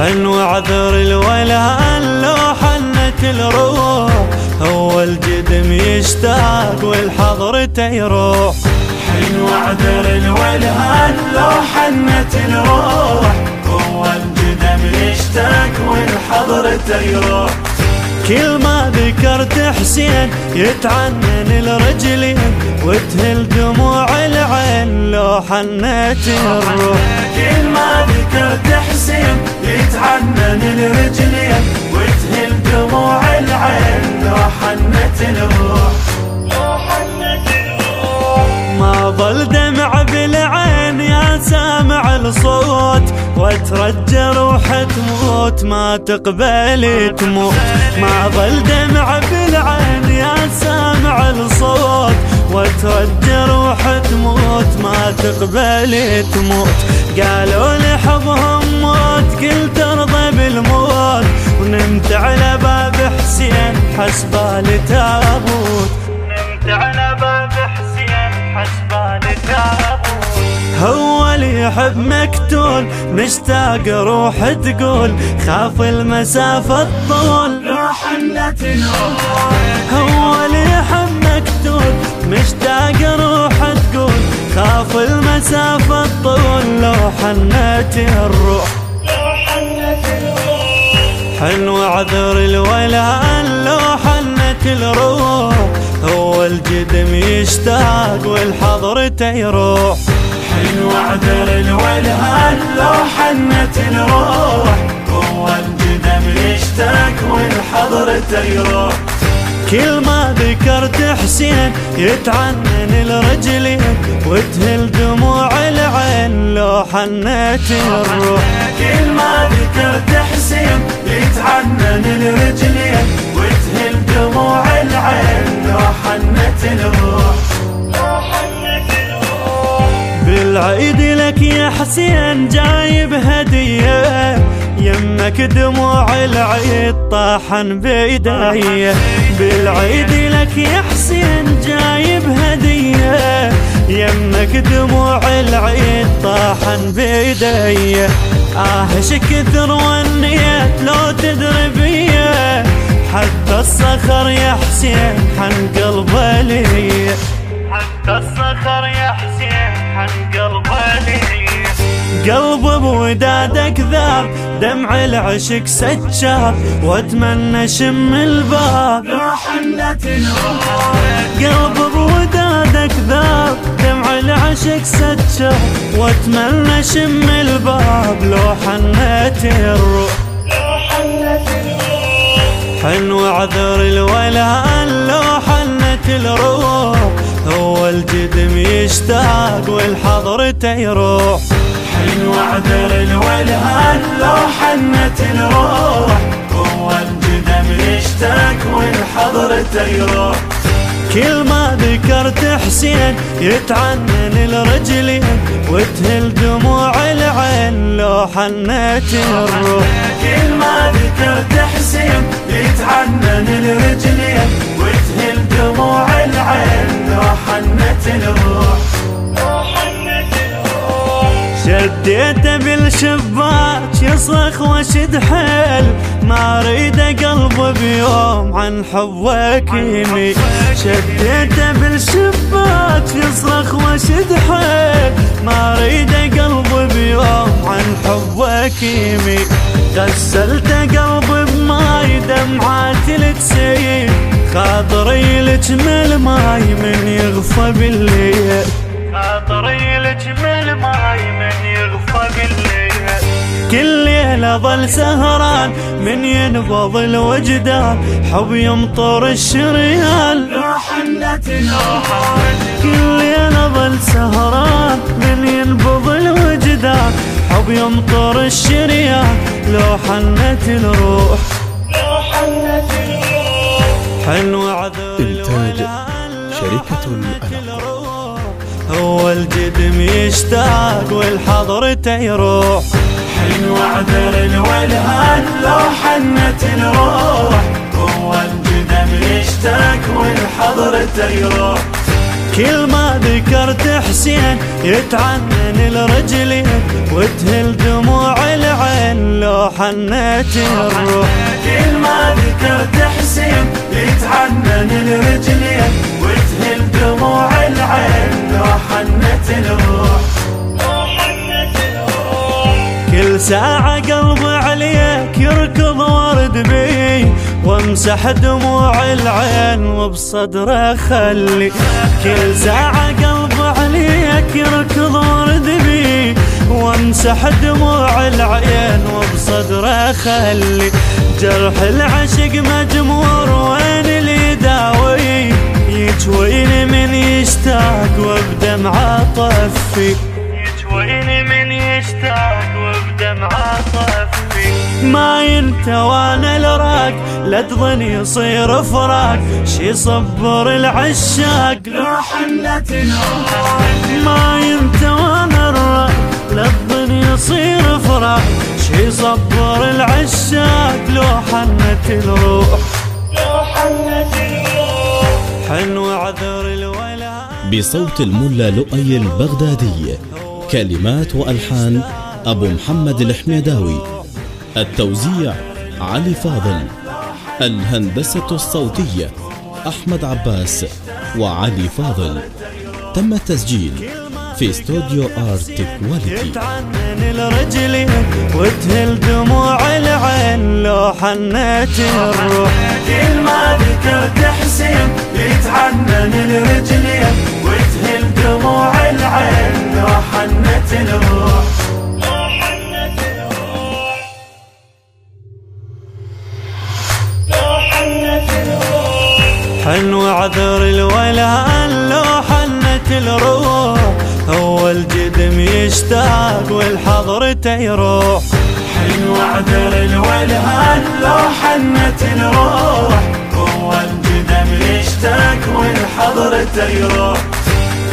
حلو عذر الولهان لو حنت الروح هو الجدم يشتاق والحضرته يروح حلو عذر الولهان لو حنت الروح هو الجدم يشتاق والحضرته يروح كل ما ذكرت حسين يتعنن الرجلين وتهل دموع العين لو حنت الروح. كل ما ذكرت حسين يتعنن الرجلين وتهل دموع العين. لو حنت الروح. ما ظل دمع بالعين يا سامع الصوت. وترجى روح تموت. ما تقبل تموت. ما ظل دمع بالعين يا سامع الصوت. وترجى روح تموت. ما تقبل تموت. قالوا لحظهم موت قلت ارضى بالموت ونمت على باب حسين حسبال تابوت نمت على باب حسين حسبال تابوت هو اللي يحب مقتول مشتاق روح تقول خاف المسافة الطول. حنت الروح هو اللي يحب مقتول مشتاق روح تقول خاف المسافة الطول. لو حنت الروح حلو عذر الولهان لو حنت الروح هو الجدم يشتاق والحضرته يروح حلو عذر الولهان لو حنت الروح هو الجدم يشتاق والحضرته يروح كل ما ذكرت حسين يتعنن الرجلين وتهل دموع العين لو حنت الروح. كل ما ذكرت حسين يتعنن الرجلين وتهل دموع العين لو حنت الروح. بالعيد لك يا حسين جايب هدية يمك دموع العيد طاحن بيدي بالعيد لك يا حسين جايب هدية يمك دموع العيد طاحن بيدي. آهش كثر ونيت لو تدري بيه حتى الصخر يا حسين حن قلبه لي. حتى الصخر يا حسين حن قلبه لي. قلب بودادك ذاب دمع العشق سجاب. وأتمنى شم الباب. لو حنت الروح قلب دمع العشق سجاب واتمنى شم الباب لو حنت الروح حن عذر الولهان لو حنت الروح. هو الجدم يشتاق والحضرته يروح حلو عذر الولهان لو حنت الروح. هو الجدم يشتاق والحضرته يروح كل ما ذكرت حسين يتعنن الرجلين وتهل دموع العين لو حنت الروح. كل ما ذكرت حسين يتعنن الرجلين وتهل دموع العين لو حنت الروح. شديته بالشباك يصرخ وشد حيل ما أريد قلبه بيوم عن حبك يمي شديته بالشباك يصرخ وشد حيل ما أريد قلبه بيوم عن حبك يمي غسلت قلبي بماي دمعاتي لتسيل خاطري لجمل ماي من يغفى بالليل. ماي من يغفى بالليل. كل ليلة ظل سهران من ينبض الوجدان. حب يمطر الشريان. لو حنت الروح كل ليلة ظل سهران من ينبض الوجدان. حب يمطر الشريان. لو حنت الروح. حلو عذر إنتاج لو شركة حنت. الروح هو الجدم يشتاق والحضرته يروح حلو عذر الولهان لو حنت الروح. هو الجدم يشتاق والحضرته يروح كل ما ذكرت حسين يتعنن الرجلين وتهل دموع العين. لو حنت الروح. ساعة قلب عليك يركض ورد بي وامسح دموع العين وبصدره خلي. كل ساعة قلب عليك يركض ورد بي وامسح دموع العين وبصدره خلي. جرح العشق مجمور وين اللي يداوي يجويني من يشتاق وبدمعة طفي. يجويني من وبدمعة طفي ما ينتوى أنا الراق لا تظن يصير فراق شي صبر العشاق. لو الروح ما ينتوى أنا الراق لا تظن يصير فراق شي صبر العشاق. لو حنت الروح. لو حنت الروح. حن وعذر الولا بصوت الملا لؤي البغدادي. كلمات وألحان أبو محمد الحميداوي. التوزيع علي فاضل. الهندسة الصوتية أحمد عباس وعلي فاضل. تم التسجيل في استوديو آرت كواليتي. يتعنن الرجلين وتهل دموع العين. لو حنت الروح. كل ما ذكرت حسين. يتعنن الرجلين وتهل دموع العين. لو حنت الروح. حن وعذر الولهان لو حنت الروح. هو الجدم يشتاق والحضرته يروح حن وعذر الولهان لو حنت الروح. هو الجدم يشتاق والحضرته يروح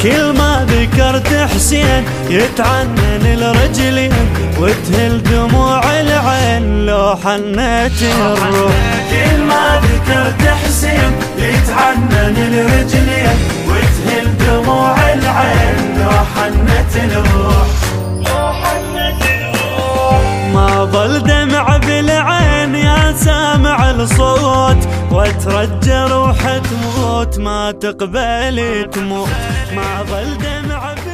كل ما ذكرت حسين يتعنن الرجلين وتهل دموع العين لو حنت الروح. كل ما ذكرت حسين يتعنن الرجلين وتهل دموع العين لو حنت الروح. الصوت وترجى روح تموت. ما تقبل تموت. ما ظل دمع بالعين